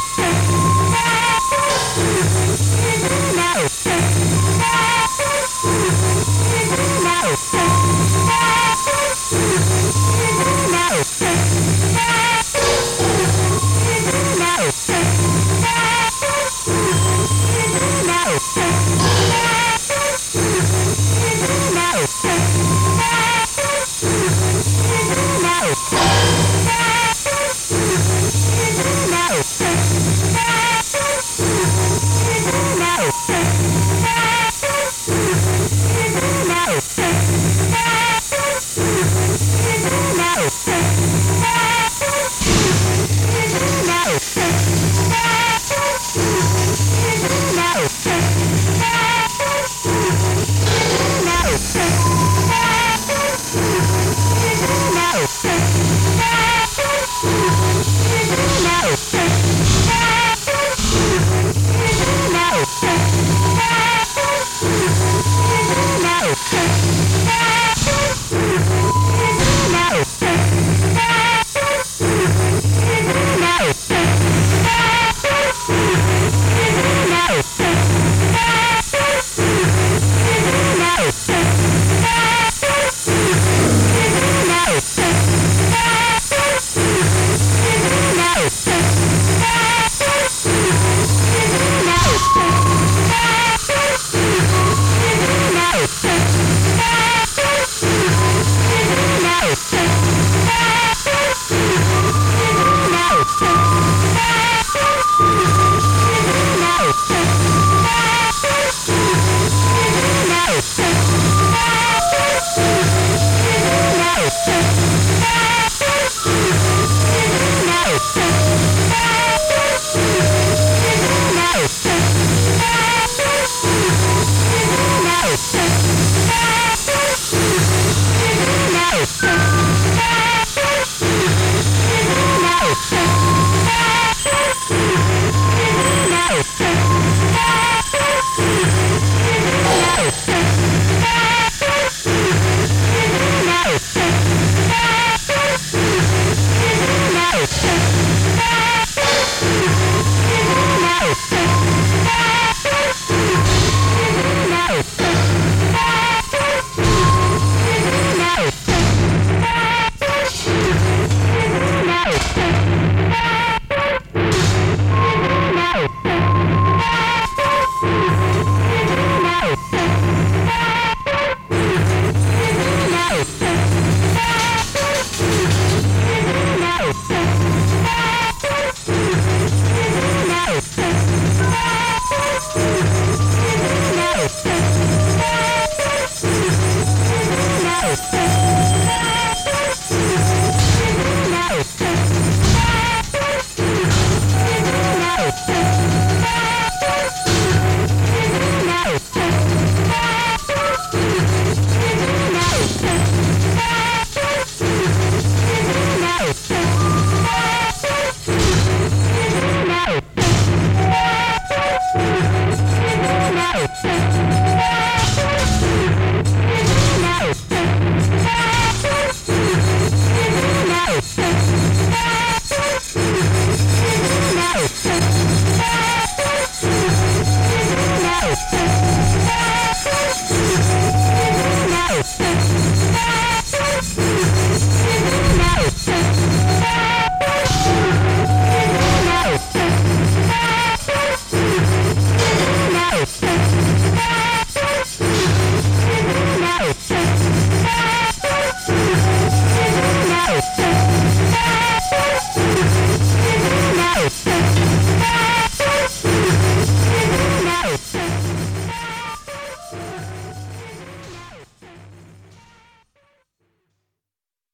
Yeah.